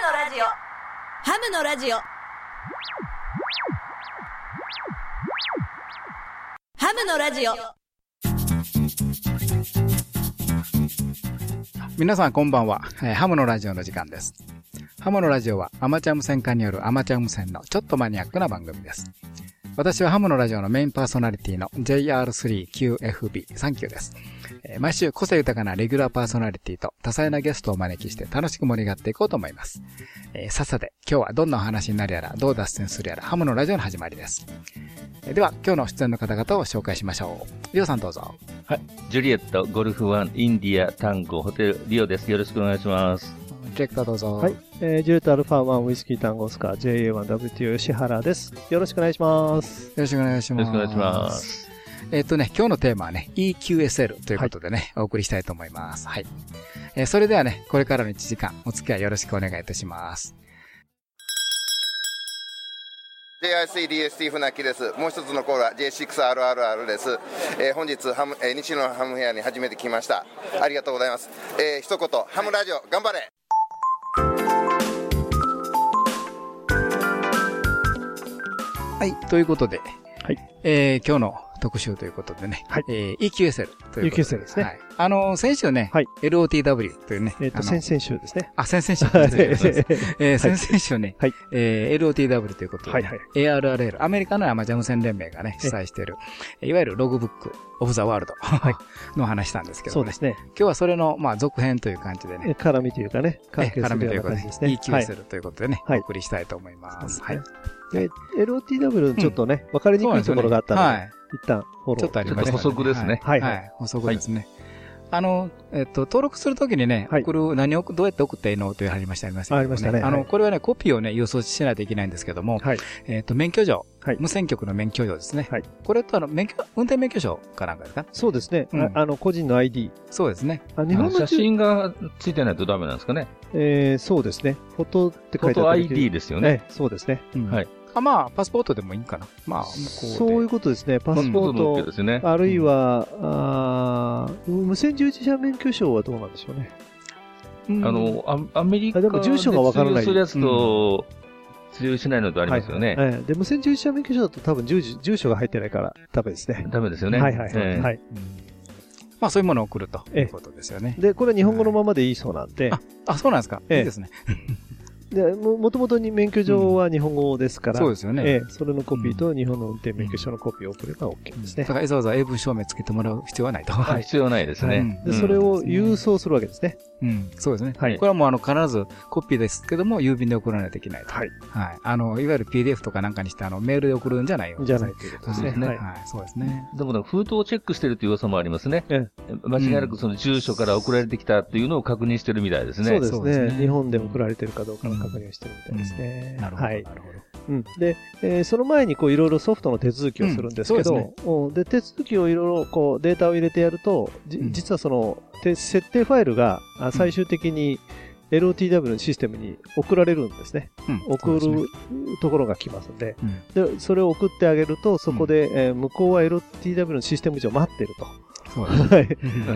のラジオハムのラジオハムのラジオ皆さんこんばんは、えーハムのラジオの時間です。ハムのラジオはアマチュア無線化によるアマチュア無線のちょっとマニアックな番組です。私はハムのラジオのメインパーソナリティの JR3QFB39 です。毎週個性豊かなレギュラーパーソナリティと多彩なゲストをお招きして楽しく盛り上がっていこうと思います。えーさっさで今日はどんなお話になるやらどう脱線するやらハムのラジオの始まりです。えーでは今日の出演の方々を紹介しましょう。リオさんどうぞ。はい。ジュリエット、ゴルフワン、インディア、タンゴ、ホテル、リオです。よろしくお願いします。ディレクターどうぞ。はい。えー、ジュレットアルファ1ウイスキー単語スカ JA1WTO 吉原です。よろしくお願いします。よろしくお願いします。よろしくお願いします。えっ、とね、今日のテーマはね、EQSL ということでね、お送りしたいと思います。はい。えーそれではね、これからの1時間、お付き合いよろしくお願いいたします。JICDST 船木です。もう一つのコーラ J6RRR です。えー本日ハム、えー西野ハムフェアに初めて来ました。ありがとうございます。えー一言、ハムラジオ頑張れはい。ということで、はい。えー今日の特集ということでね、はいえー EQSL ということで。EQSL ですねはい。あのー先週ね、はい LOTW というね、えっ、と、先々週ですね。あ、先々週。はい失礼しましたえー先々週ね、はいえー LOTW ということで、はいはい ARRL、アメリカのアマチュア無線連盟がね、主催している、いわゆるログブックオブザワールドの話したんですけどね。そうですね。今日はそれの、まあ、続編という感じでね、え絡みというかね、関係するような感じですね。はい EQSL ということでね、はいお送りしたいと思います。はい。で LOTW ちょっとね、分かりにくいところがあったので、はい。一旦フォロー。ちょっとありました、ね。ちょっと補足ですねはいはい。はい補足ですね。あの、えっと、登録するときにね、はい送る、何を、どうやって送っていいのというありました、ありましたありましたねあの、はいこれはね、コピーをね、郵送しないといけないんですけども、はい。えっと、免許状、はい無線局の免許状ですね。はいこれとあの、免許、運転免許証かなんかですか？そうですね。うんああの、個人の ID。そうですね。あ日本の写真がついてないとダメなんですかね？えー、そうですね。フォトってフォト書いてあった時 ID ですよね。ええそうですね。うんはい。あ、まあ、パスポートでもいいんかな。まあ、向こうで。そういうことですね。パスポートの OK トで、すよね。あるいは、あー無線従事者免許証はどうなんでしょうね。うんあ、の、アアメリカで住所がわからないするやつと、通用しないのとありますよね。で、無線従事者免許証だと多分住所住所が入ってないからダメですね。ダメですよね。はいはいはい。まあ、そういうものを送るということですよね。で、これは日本語のままでいいそうなんで、あ、あ、そうなんですか。ええいいですね。でももともとに免許証は日本語ですから、そうですよね。ええそれのコピーと日本の運転免許証のコピーを送れば OK ですねだ。から、わざわざ英文証明つけてもらう必要はないと。はい必要ないですはいね。で、それを郵送するわけですね。うん、そうですね。はいこれはもう、あの、必ずコピーですけども、郵便で送らないといけないと。はい。はい。あの、いわゆる PDF とかなんかにして、あの、メールで送るんじゃないよ。じゃないということですね。そうですねはい。はい、そうですね。でもね、封筒をチェックしてるという噂もありますね。え間違いなくその住所から送られてきたっていうのを確認してるみたいですね。そうですねそうですね日本で送られてるかどうかの確認をしてるみたいですね。なるほど。はい。なるほど。うん、で、えーその前にこういろいろソフトの手続きをするんですけど、うんで手続きをいろいろこうデータを入れてやると、じうん実はそのて設定ファイルがあ最終的に LOTW のシステムに送られるんですね。うん送るところが来ますんで、うんで、それを送ってあげると、そこで、えー向こうは LOTW のシステム上待ってると。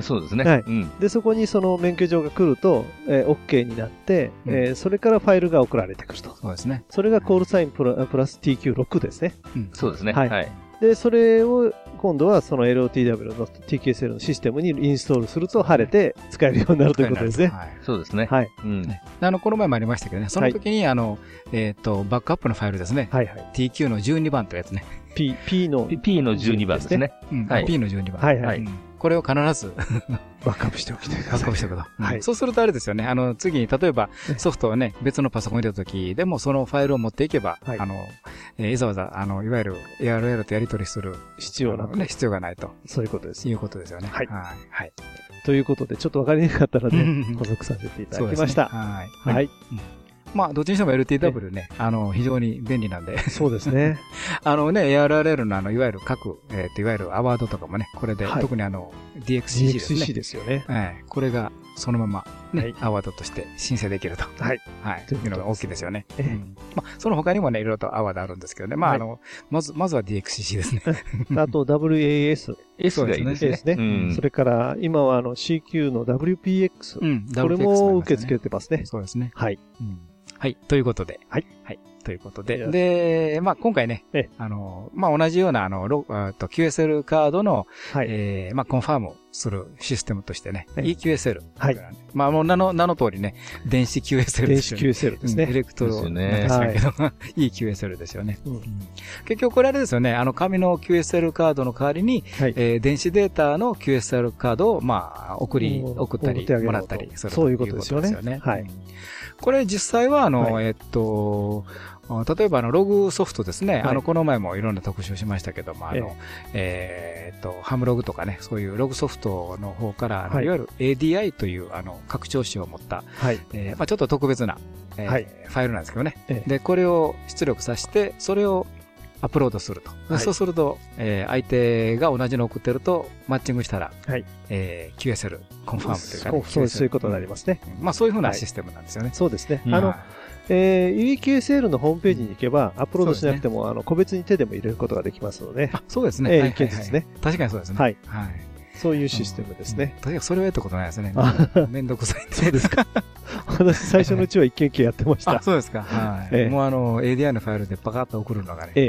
そうですね。はい。でそこにその免許状が来ると、えー OK になって、うんえーそれからファイルが送られてくると。そうですね。それがコールサインプラプラス TQ6 ですね。うんそうですね。はいはい。で、それを今度はその LOTW の TQSL のシステムにインストールすると晴れて使えるようになるということですね。はい。そうですね。はい。うん。ねあの、この前もありましたけどね、その時に、あの、えっと、バックアップのファイルですね。はいはい。TQ の12番というやつね。P、P の P- P の12番ですね。うんはい P の12番。はいはいはいうんこれを必ずバックアップしておきてください。バックアップしておくと。うんはいそうするとあれですよね。あの、次に、例えばえソフトをね、別のパソコンに入れた時でも、そのファイルを持っていけば、はいあの、えーいざわざ、あの、いわゆる ARL とやり取りする必要なくね、必要がないとそういうことです。いうことですよね。はいはい。はい。ということで、ちょっとわかりにくかったのでうんうん、補足させていただきました。はい。はい。まあ、どっちにしても LTW ね、あの、非常に便利なんで、そうですね。あのね、ARRL のあの、いわゆる各、えっと、いわゆるアワードとかもね、これで、はい特にあの、DXCC ですね。DXCC ですよね。ええこれがそのまま、ねはいアワードとして申請できると。はい。はい。というのが大きいですよね。ええうんまあ、その他にもね、いろいろとアワードあるんですけどね。まあ、はいあの、まず、まずは DXCC ですね。あと WAS？S がいいですね。ですね。うんそれから、今はあの CQ の WPX。うん。これ WPX もありも受け付けてますね。そうですね。はい。うん。はい。ということで。はい。はい。ということいで。やで、まあ、今回ねええ、あの、まあ、同じような、あの、ロと QSL カードの、はい。えーまあ、コンファームするシステムとしてね、ええ EQSL。はい。まあ、もう名の、名の通りね、電子 QSL 電子ですよね。QSL ですね。うんエレクトロなんですけど、EQSL ですよね。うん。結局これあれですよね、あの紙の QSL カードの代わりに、はい。えー電子データの QSL カードを、まあ、送り、うん。送ったりもらったりするそういうことですよね。はい。うんこれ実際は、あの、はえっと、あ例えばあの、ログソフトですね。はいあの、この前もいろんな特集しましたけども、あえの、えーっと、ハムログとかね、そういうログソフトの方から、はいいわゆる ADI という、あの、拡張子を持った、はい。えーまあちょっと特別な、えーはいファイルなんですけどね。ええで、これを出力させて、それをアップロードすると。ではいそうすると、えー相手が同じのを送ってると、マッチングしたら、はいえー QSL、コンファームというか、ね、そうそういうことになりますね。うんまあそういうふうなはいシステムなんですよね。そうですね。うんあのは、えー、UEQSL のホームページに行けば、アップロードしなくても、あの、個別に手でも入れることができますので、あそうですね。確かにそうですね。はい。はい。そういうシステムですね。確かにそれをやったことないですねあ。めんどくさいんで。そうですか？私、最初のうちは一件一件やってましあ、た。そうですか。はい。ええもうあの、ADI のファイルでパカッと送るのがね。ええ、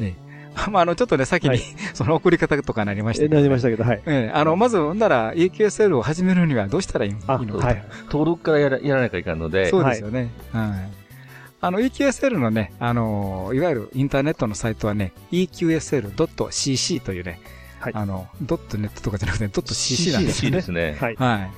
えええ まあ、あの、ちょっとね、先に、はいその送り方とかなりましえ、えたけどねなりましたけど、はい。ええ、あの、まず、ほんなら、EQSL を始めるにはどうしたらいいの？かはい。登録からやらやらなきゃいかんので、そうですよね。はい。あの、EQSL のね、あの、いわゆるインターネットのサイトはね、EQSL.cc というね、はいあの、ドットネットとかじゃなくて、ドット .cc なんです C ですね。はい。はい。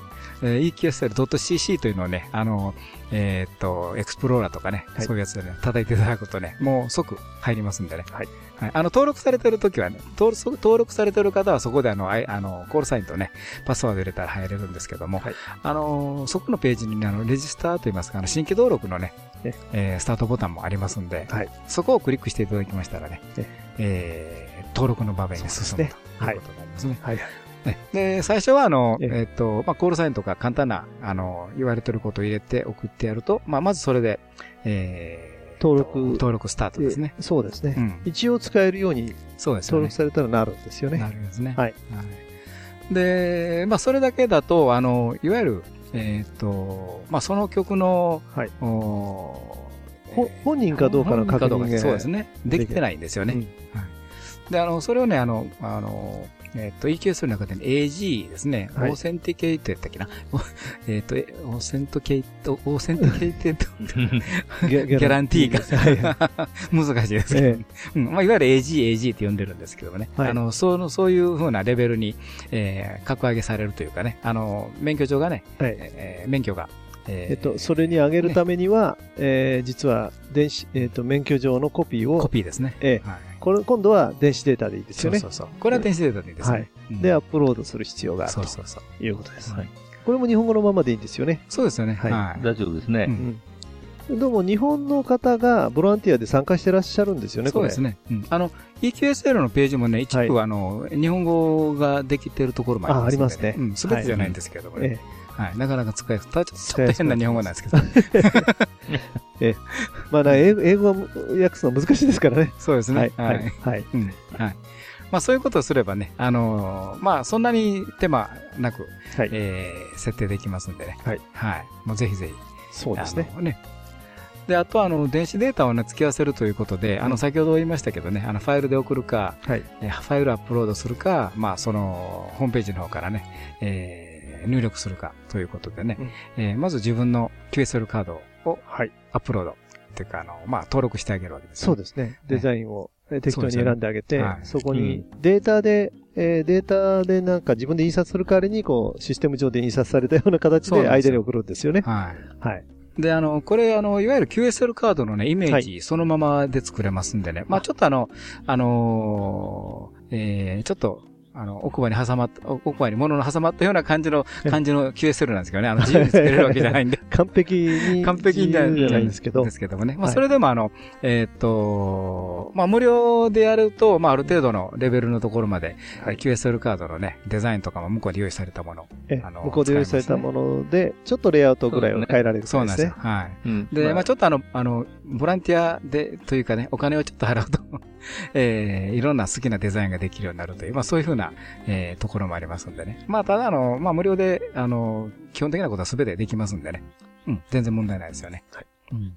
えー EQSL.cc というのをね、あの、えーっと、エクスプローラーとかね、はいそういうやつでね、叩いていただくとね、もう即入りますんでね。はい。はい。あの、登録されてるときはね、登録登録されてる方はそこであの、あいあの、コールサインとね、パスワード入れたら入れるんですけども、はいあの、そこのページにね、あの、レジスターといいますか、あの、新規登録のね、ねえースタートボタンもありますんで、はいそこをクリックしていただきましたらね、ねえー登録の場面に進むということになりますね。はい。ねで、最初は、あの、えええっと、まあ、コールサインとか簡単な、あの、言われてることを入れて送ってやると、まあ、まずそれで、えー登録登録スタートですね。えそうですね。うん。一応使えるようにそうです登録。されたらなるんですよなね。るんですね。はいで、まあ、それだけだと、あの、いわゆる、えっと、まあ、その曲の、はいおほ本人かどうかの確認がそうですね。できてないんですよね。うんはい。で、あの、それをね、あの、あの、えっ、と、 eQSL の中で、ね、AG ですね。はい Authenticate やったっけな？お えっ、と、え Authenticate、Authenticated、ギャ Guarantee が 難しいですけど、えうん。まあ、いわゆる AG、AG って呼んでるんですけどもね。はいあの、その、そういう風なレベルに、えー、格上げされるというかね。あの、免許証がね、えはいえー免許が、えっと、それに上げるためには、えー実は電子、えっと、免許状のコピーを、コピーですね。ええはい。これ今度は電子データでいいですよね。そうそうそう。これは電子データでいいですね。はいうんで、アップロードする必要があるそうそうそう。ということです。はいこれも日本語のままでいいんですよね。そうですよね。はいはい。大丈夫ですね。うんどうも日本の方がボランティアで参加してらっしゃるんですよね、これ。そうですね。うんあの、EQSL のページもね、一部、はあの、日本語ができてるところもありますあありますねうん、すべてじゃないんですけどもね。えはい。なかなか使いやすちょっと変な日本語なんですけど。えまあな、英語英語は訳すの難しいですからね。そうですね。。はいはい。はい。まあそういうことをすればね、あのーまあそんなに手間なく、はい。えー、設定できますんでね。はい。はい。もうぜひぜひ。そうですね。ね。で、あとは、あの、電子データをね、付き合わせるということで、あの、先ほど言いましたけどね、あの、ファイルで送るか、はい。えーファイルアップロードするか、まあ、その、ホームページの方からね、えー入力するかということでね、うんえーまず自分の QSL カードをはい。アップロードっていうか、あの、まあ、登録してあげるわけですよね。そうですね。デザインをえ適当に選んであげて、そねはいそこにデータで、えーデータでなんか自分で印刷する代わりに、こう、システム上で印刷されたような形で間に送るんですよね。はい。はい。で、あの、これ、あの、いわゆる QSL カードのね、イメージ、そのままで作れますんでね。まあちょっとあの、あのーえー、ちょっと、あの、奥歯に挟まった、奥歯に物の挟まったような感じの、感じの QSL なんですけどね。あの、自由に作れるわけじゃないんで。完璧に、完璧じゃないんですけどで、すけどもね。まあ、はいそれでもあの、えーっと、まあ、無料でやると、まあ、ある程度のレベルのところまで、はい QSL カードのね、デザインとかも向こうで用意されたもの。えあの向こうで用意されたもので、ちょっとレイアウトぐらいを変えられるそうなんですよ。はい。うんで、まあ、ちょょっとあの、あの、ボランティアで、というかね、お金をちょっと払うと、えー、いろんな好きなデザインができるようになるという、まあ、そういうふうな、えー、ところもありますんでね。まあ、ただあの、まあ、無料で、あの、基本的なことは全てできますんでね。うん、全然問題ないですよね。うん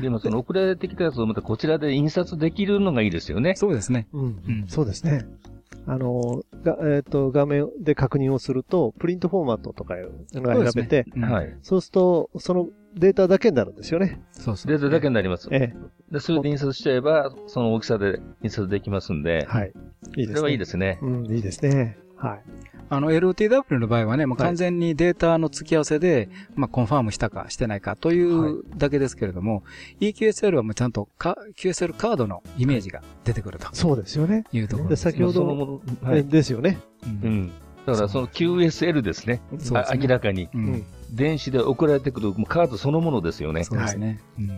でもその送られてきたやつをまたこちらで印刷できるのがいいですよね。そうですね。うんうんそうですね。あの、がえっ、と、画面で確認をすると、プリントフォーマットとかいうのが選べて、うんはい。そうすると、そのデータだけになるんですよね。そうそう。データだけになります。えで、それで印刷しちゃえば、その大きさで印刷できますんでえ、はい。いいですね。それはいいですね。うん、いいですね。はい。あの LTW の場合はね、もうはい完全にデータの付き合わせで、まあコンファームしたかしてないかというだけですけれども、EQSL はもうちゃんとか QSL カードのイメージが出てくるとそうですよね。いうところです。で先ほど、そのもの、はい。えですよね。ううんん。だからその QSL ですね。そうですねあ明らかに。ううんん。電子で送られてくるカードそのものですよね。そうですね。うん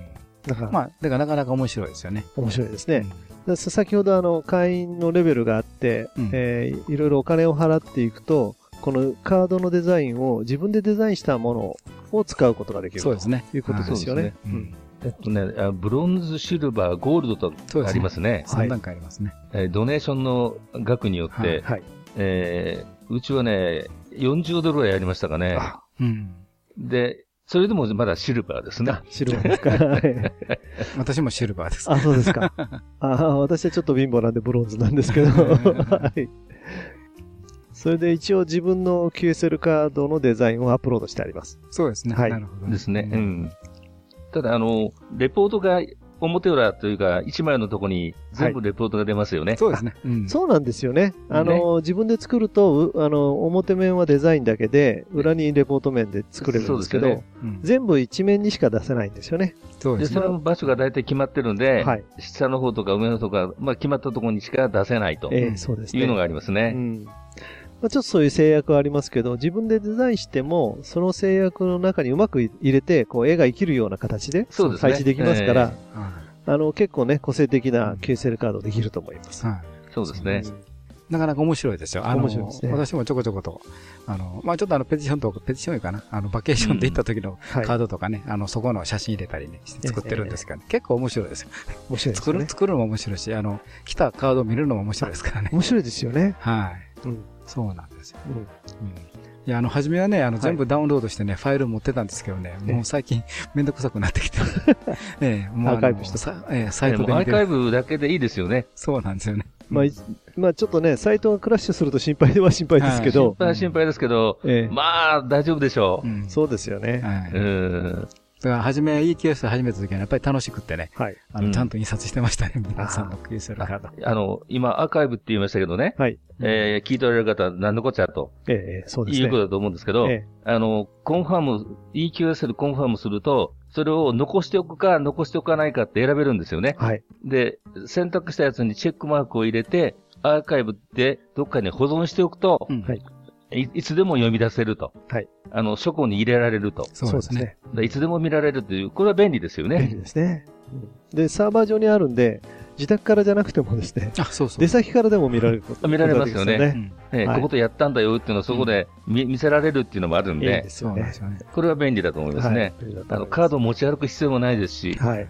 だから、まあ、だからなかなか面白いですよね。面白いですね。でさ先ほどあの会員のレベルがあって、うんえーいろいろお金を払っていくと、このカードのデザインを自分でデザインしたものを使うことができるそうですね。ということですよね。はいうんえっとね、あブロンズ、シルバー、ゴールドとそうですねありますね。3段階ありますね。えードネーションの額によって、はいはい。えーうちはね、40ドルぐらいやりましたかね。あうん。で、それでもまだシルバーですね。シルバーですか。は い私もシルバーです。あ、そうですか。あ私はちょっと貧乏なんでブロンズなんですけど。はい。それで一応自分の QSL カードのデザインをアップロードしてあります。そうですね。はいなるほど。ですね。ううんん。ただ、あの、レポートが表裏というか、1枚のとこに全部レポートが出ますよね。そうですね。うんそうなんですよね。あの、自分で作ると、うあの、表面はデザインだけで、裏にレポート面で作れるんですけど、ねうん全部一面にしか出せないんですよね。で、そうですね。その場所が大体決まってるんで、はい下の方とか上の方とか、まあ決まったところにしか出せないとええうんそうですね。いうのがありますね。うん。まあ、ちょっとそういう制約はありますけど、自分でデザインしても、その制約の中にうまく入れて、こう、絵が生きるような形でそうですね配置できますから、はあの、結構ね、個性的な QSL カードできると思います。い。はい。そうですね。なかなか面白いですよ。あの、面白いですね私もちょこちょこと、あの、まあちょっとあの、ペティションとか、ペティションかなあの、バケーションで行った時のはい。カードとかね、あの、そこの写真入れたりね、して作ってるんですけど、ね、結構面白いですよ。面白いですよね作る、。作るのも面白いし、あの、来たカードを見るのも面白いですからね。面白いですよね。はい。うん。そうなんですよ。うん。うん。いや、あの、初めはね、あの、い。全部ダウンロードしてね、ファイル持ってたんですけどね、もう最近めんどくさくなってきて、ええ、もうアーカイブしてさええ、サイトでもアーカイ。ブだけでいいですよね。そうなんですよね。まあ、いまあ、ちょっとね、サイトがクラッシュすると心配では心配ですけど、心配は心配ですけど、ええ。まあ、大丈夫でしょう。ん。そうですよね。だから、初め EQS 始めた時はやっぱり楽しくってね、はい。あの、うんちゃんと印刷してましたね、皆さんの QSL カード。あの、今、アーカイブって言いましたけどね、はい。えー聞いておられる方は何のこっちゃとええええそうですね。いうことだと思うんですけど、えあの、コンファーム、EQSL コンファームすると、それを残しておくか、残しておかないかって選べるんですよね。はい。で、選択したやつにチェックマークを入れて、アーカイブってどっかに保存しておくと、うんはいいいつでも読み出せると。はい。あの、書庫に入れられると。そうですね。。でいつでも見られるという、これは便利ですよ便利ね。ですね。で、サーバー上にあるんで、自宅からじゃなくてもですね、あ、そうそう。出先からでも見られること見られますよねここことやったんだよっていうのをそこで見,、見せられるっていうのもあるんでいいで、すよねそうなんです。よね。これは便利だと思いますね。はいあの、カードを持ち歩く必要もないですし、はい。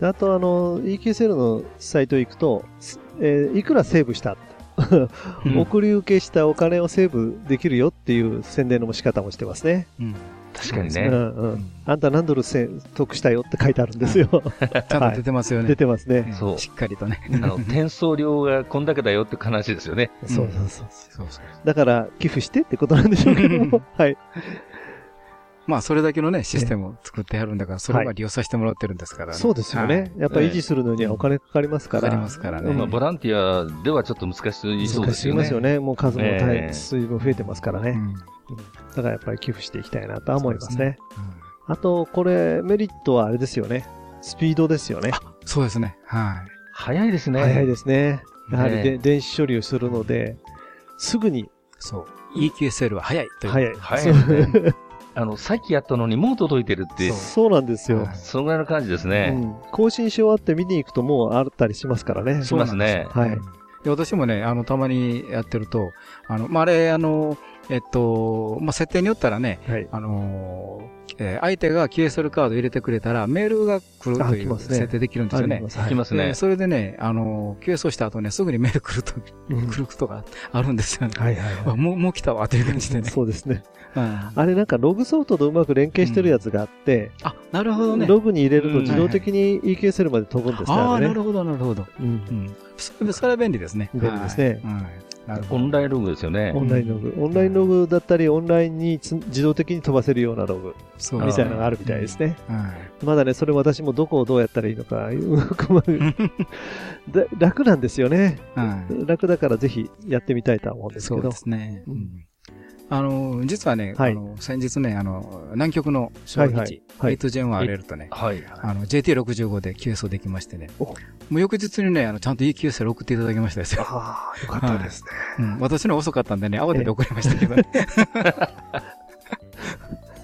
であと、あの、EQSL のサイト行くと、すえーいくらセーブした、うん送り受けしたお金をセーブできるよっていう宣伝の仕方もしてますね。うん。う確かにね。んうん。あんた何ドルせ得したよって書いてあるんですよ。ちゃんと出てますよね。出てますね。ええそうしっかりとね。あの、転送料がこんだけだよって話ですよね。んそうそうそう。そうそう。だから、寄付してってことなんでしょうけども。はい。まあ、それだけのね、システムを作ってやるんだから、それは利用させてもらってるんですからね。そうですよね。やっぱり維持するのにはお金かかりますから。かかりますからねうんまあ、ボランティアではちょっと難しいそう難しいですよね。ますよね。もう数もえ大え水分増えてますからね。うん。だからやっぱり寄付していきたいなとは思いますね。うんあと、これ、メリットはあれですよね。スピードですよね。そうですね。はい。早いですね。早いですね。やはりで、ね電子処理をするので、すぐにそう。EQSL は早いという。早い。早い。あの、さっきやったのにもう届いてるって、そうそうなんですよ。はいそのぐらいの感じですうね。ん。更新し終わって見に行くともうあったりしますからね。しますね。はいうんで私もね、あの、たまにやってると、あの、まあ、あれ、あの、えっと、まあ、設定によったらね、はい。あのーえー相手が QSL カード入れてくれたら、メールが来るというあ来ますね設定できるんですよねありま。す。はいきますねで。それでね、あの、QS をした後ね、すぐにメール来ると、うん 来ることがあるんですよね。はいはいはあもう、もう来たわ、という感じでい。ね。そうですね。うんあれなんかログソフトとうまく連携してるやつがあって、あ、なるほどね。ログに入れるとうん自動的に EQSL まで飛ぶんですね。ああ、なるほど、なるほど。うんうん。それそれは便利ですね。便利ですねはい。オど。ンラインログですよねオ。ンラインログ。オンラインログだったり、オンラインにつ自動的に飛ばせるようなログそうみたいなのがあるみたいですね。はい。まだね、それ私もどこをどうやったらいいのか、うまく楽なんですよね。はい。楽だからぜひやってみたいとは思うんですけどそうで。すね。うんうんあの、実はね、はいあの、先日ね、あの、南極の小基地、はいはいはい 8Gen1RL とね、はい。あの、JT65 で QS をできましてね。おもう翌日にね、あの、ちゃんと EQSL 送っていただきましたですよ。ああ、よかったですね。うん。私の遅かったんでね、慌てて送りましたけどね。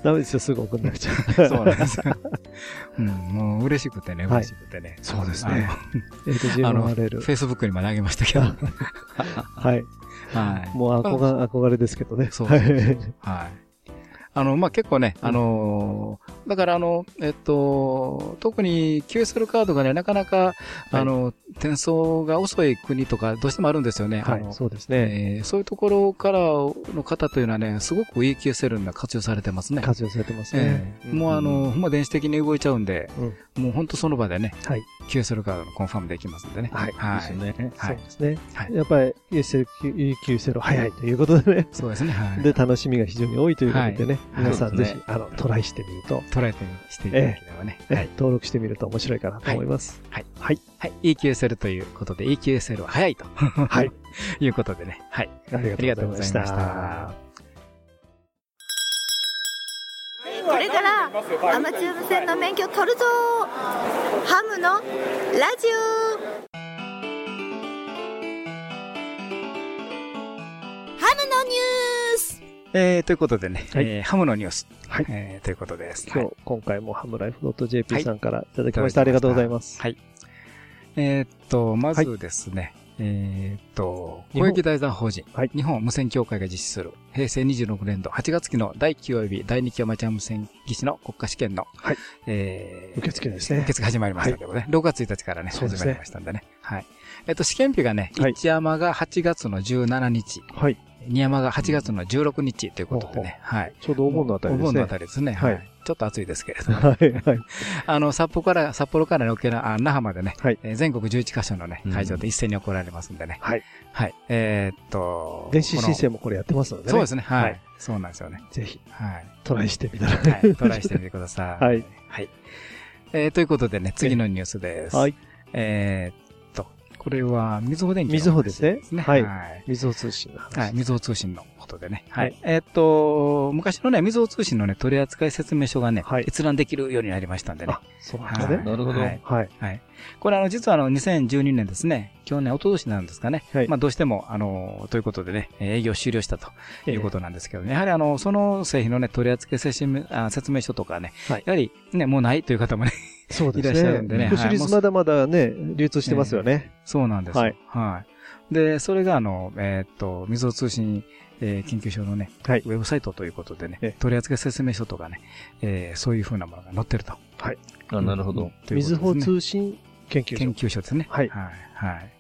ダメですよ、すぐ送んなくちゃ。そうなんですよ。うん、もう嬉しくてね、はい嬉しくてね。そうですねえっと、あの。あの、GMRL。Facebook にも投げましたけど。はい。はい。もう憧れ憧れですけどね。そうはいはい。あの、まあ、結構ね、あのーだからあの、えっと、特に QSL カードがね、なかなか、あの、転送が遅い国とかどうしてもあるんですよね。はい、そうですね。えーそういうところからの方というのはね、すごく EQSL が活用されてますね。活用されてますねえ。えもうあの、ほんま電子的に動いちゃうんで、もう本当その場でね、はい QSL カードのコンファームできますんでね。はいはい。ですね。はい。そうですね。はいやっぱり EQSL 早いということでね。そうですね。はい。で、楽しみが非常に多いということでね、はい皆さんぜひ、あの、トライしてみると、捉えてしていただければね。え登録してみると面白いかなと思います。はい。はい。はい。EQSL ということで、EQSL は早いと。はい。いうことでね。はい。ありがとがとうございましうございましたアマチュア無線の免許取るぞハムのラジオハムのニュースえー、ということでね、はいえーハムのニュース。はいえー、ということです。今日、はい今回もハムライフ .jp さんからいただきました。はいありがとうございます。はい。えーっと、まずですね、えーっと、公益財団法人、はい。日本無線協会が実施する。平成26年度8月期の第9及び第2期アマチュア無線技師の国家試験の、はい。えー受付ですね。受。付始まりましたということで、6月1日からね、そうですね。始まりましたんでね。はい。えっと、試験日がね、はい1山が8月の17日、はい。2山が8月の16日ということでね、はい。ちょうどお盆のあたりですお盆のね。あたりですね。はいはい。ちょっと暑いですけれども。はい、はい。あの、札幌から、札幌からね沖縄、あ那覇までね、はいえー全国11カ所のねう、ん会場で一斉に行われますんでね。はい。はい。えーっと、電子申請もこれやってますのでね。そうですね。ははいい。そうなんですよね。ぜひ、はい。トライしてみたら。はい。トライしてみてください。はい。はい。えーということでね、次のニュースです。はい。えーっと、これは、みずほ電機の話みずほですねはいはい。みずほ通信の話。はい、みずほ通信のことでね。ははいい。えーっと、昔のね、みずほ通信のね、取扱説明書がねはい、閲覧できるようになりましたんでねあ。、そうなんですね。なるほど。はいはい。はい。これあの、実はあの、2012年ですね。去年、一昨年なんですかね。はいまあ、どうしても、あの、ということでね、えー営業終了したということなんですけどね。やはりあの、その製品のね、取扱説明あ説明書とかね、はいやはりね、もうないという方もね、そうですいらっしゃね。るんでねシュリスまだまだね、流通してますよね。そうなんですよ。はいはい。で、それがあの、えーっと、みずほ通信、えー研究所のね、はいウェブサイトということでねええ、取扱説明書とかね、えーそういうふうなものが載ってると。あ、なるほど。みずほ通信研究研所。究所ですね。はいはい。はい。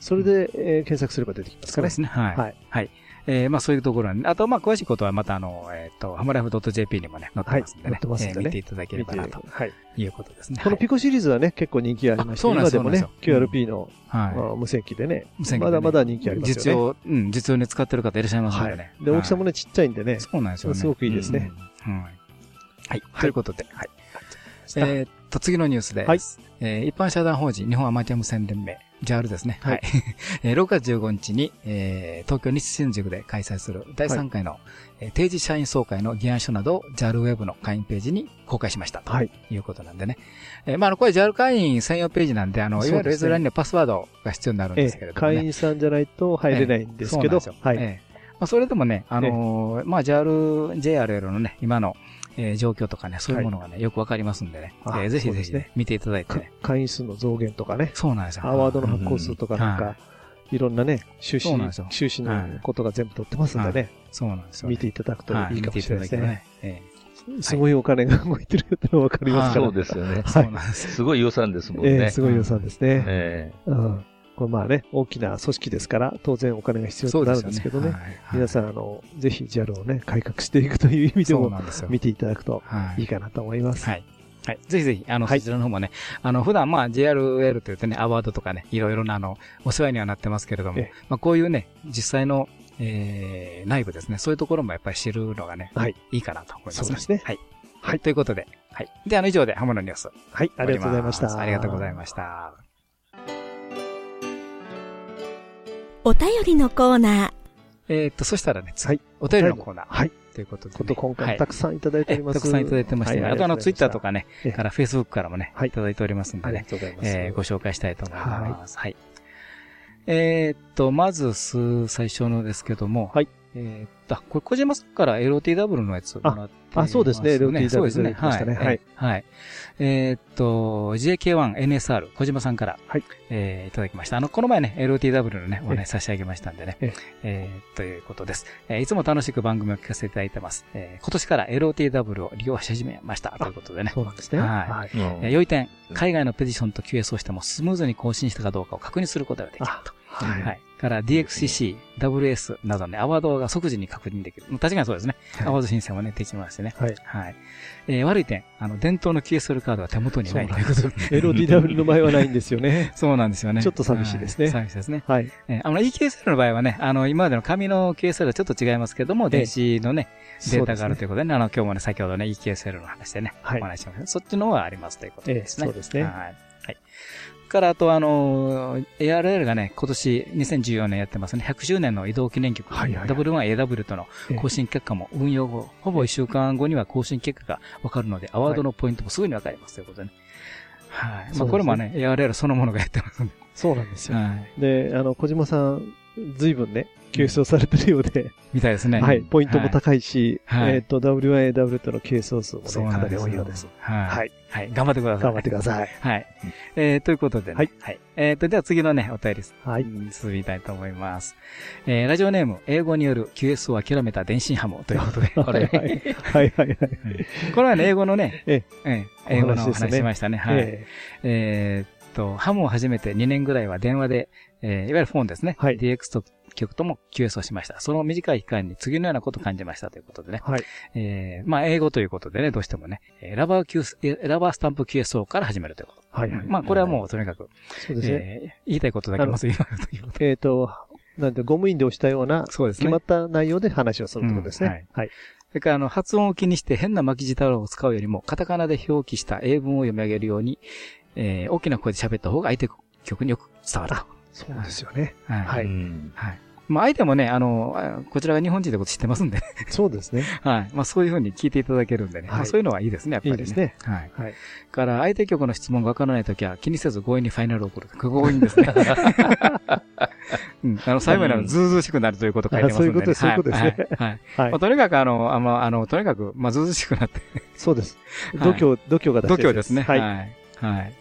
それで、えー検索すれば出てきますかね。そうですね。はい。はい。はい。えー、まあそういうところはね、あと、まあ詳しいことはまたあの、えっ、と、ハムライフ .jp にもね、載ってますんでね。はい載ってますんでねえー見ていただければなとはい。いうことですね。このピコシリーズはね、結構人気ありまして、あそうなんです今でもね QRP のはい、あ無線機でね、無線機まだまだ人気ありますよね。実用、うん、実用に使ってる方いらっしゃいますのはでね。い。で、大きさもね、ね、ちっちゃいんでね、そうなんですよね。すごくいいですね。はい。ということで、はい。えーっと、次のニュースです。はいえー一般社団法人日本アマチュア無線連盟、JAL ですね。ははいい。えー6月15日に、えー東京西新宿で開催する第3回の、えー定時社員総会の議案書などを JAL ウェブの会員ページに公開しました。とはい。いうことなんでね。えーまあ、あの、これ JAL 会員専用ページなんで、あの、いわゆる閲覧にはパスワードが必要になるんえですけれどもね。え会員さんじゃないと入れないんですけど、そうなんですよはい。ええまあ、それでもね、あのーまあ、JAL、JRL のね、今の、えー状況とかね、そういうものがね、よくわかりますんでね、あえーぜひぜひね、見ていただいてかね。会員数の増減とかね、そうなんですよ。アワードの発行数とかなんか、いろんなね、収支収支のことが全部載ってますんでね、そうなんですよ、見ていただくといいかもしれないですね。はい見ていただければね。ええすごいお金が動いてるってのはわかりますから。そうですよね。そうなんです。すごい予算ですもんええね。すごい予算ですね。これまあね、大きな組織ですから、当然お金が必要となるんですけどね。はい皆さん、あの、ぜひ JAL をね、改革していくという意味でも。見ていただくとはいいいかなと思います。はい。はい。ぜひぜひ、あの、はいそちらの方もね、あの、普段まあ JRL というとね、アワードとかね、いろいろなあの、お世話にはなってますけれどもええ、まあこういうね、実際の、えー、内部ですね、そういうところもやっぱり知るのがね、はい。いいかなと思いますそうですねはい。ははいい。ということで、はい。で、あの、以上でハモのニュース。はい。ありがとうございました。ありがとうございました。お便りのコーナー。えーっと、そしたらね、次はい。お便りのコーナー。はい。ということでね、こと今はい回たくさんいただいております。えたくさんいただいてましてね、はいあとあの、ツイッターとかね、ええからフェイスブックからもね、はいいただいておりますんでありがね、とうございます。えーご紹介したいと思います。はい。えーっと、まずす、最初のですけども、はい。えーっと、あこれ小島さんから LOTW のやつもらってます、あそうですね LOTW そうですね。はい。はいはい。えーっと、JK1NSR、小島さんから、はい。えーいただきました。あの、この前ね、LOTW のね、おえ話差し上げましたんでね。ええーということです。えーいつも楽しく番組を聞かせていただいてます。えー今年から LOTW を利用し始めました。ということでね。そうなんですね。はいはい。え良い点、海外のポジションと QS をしてもスムーズに更新したかどうかを確認することができると。ははい。から DXCC、WS などね、アワードが即時に確認できる。確かにそうですね。はいアワード申請もね、できましてね。はい。はい。えー悪い点、あの、伝統の QSL カードは手元にないということで。LODW の場合はないんですよね。そうなんですよね。ちょっと寂しいですねはい寂しいですね。はい。えーあの、EQSL の場合はね、あの、今までの紙の QSL はちょっと違いますけども、電子のね、データがあるということでね、あの、今日もね、先ほどね、EQSL の話でね、はいお話ししました。そっちの方はありますということですね。ええそうですねはい。はい。から、あと、あの、ARL がね、今年2014年やってますね、100周年の移動記念曲、はいはいはい W1AW との更新結果も運用後、ほぼ1週間後には更新結果がわかるので、アワードのポイントもすぐにわかりますということでね。はい。まあ、これもね、ARL そのものがやってますんで。そうなんですよ。はい。で、あの、小島さん、随分ね、救出をされてるようで、みたいですね。はい。ポイントも高いし、はいえっと、W1AW との係数数もかなんり多いようです。はい。はい。はい。頑張ってください。頑張ってください。はい。えー、ということでね。はい。はい。えーと、では次のね、お便りです。はい。進みたいと思います。えー、ラジオネーム、英語による QS を諦めた電信ハムということで、これ、はいはいはいはい。これはね、英語のね、えええ、英語の話しましたね。はい。ええーっと、ハムを始めて2年ぐらいは電話で、えーいわゆるフォンですね。はい DX と局とも QS をしました。その短い期間に次のようなことを感じましたということでね。えはい。えーまあ、英語ということでね、どうしてもね、えーラバー Q、えラバースタンプ QSO から始めるということ。はいはい。まあ、これはもうとにかく、そうですね。えー言いたいことだけまず言うということ。えっと、なんて、ゴム印で押したような、そうですね決ま。った内容で話をするってことですね。はい。それから、あの、発音を気にして変な巻き舌を使うよりも、カタカナで表記した英文を読み上げるように、えー大きな声で喋った方が相手曲によく伝わると。そうですよね。はい。はいうんはい。まあ、相手もね、あの、あこちらが日本人ってこと知ってますんで、そうですね。はい。まあ、そういうふうに聞いていただけるんでね。はいまあそういうのはいいですね、やっぱり、ね。いいですね。はい。はい。から、相手局の質問がわからないときは、気にせず強引にファイナルを送る。強引ですね。うん。あの、最後にはずうずうしくなるということを書いてますんで、ね。あそういうことですそういうことですねはい。はい。まあ、。とにかく、あの、あの、あのとにかく、まあ、ずうずうしくなって、そうです。はい度胸、度胸が出して度胸ですね。はい。はい。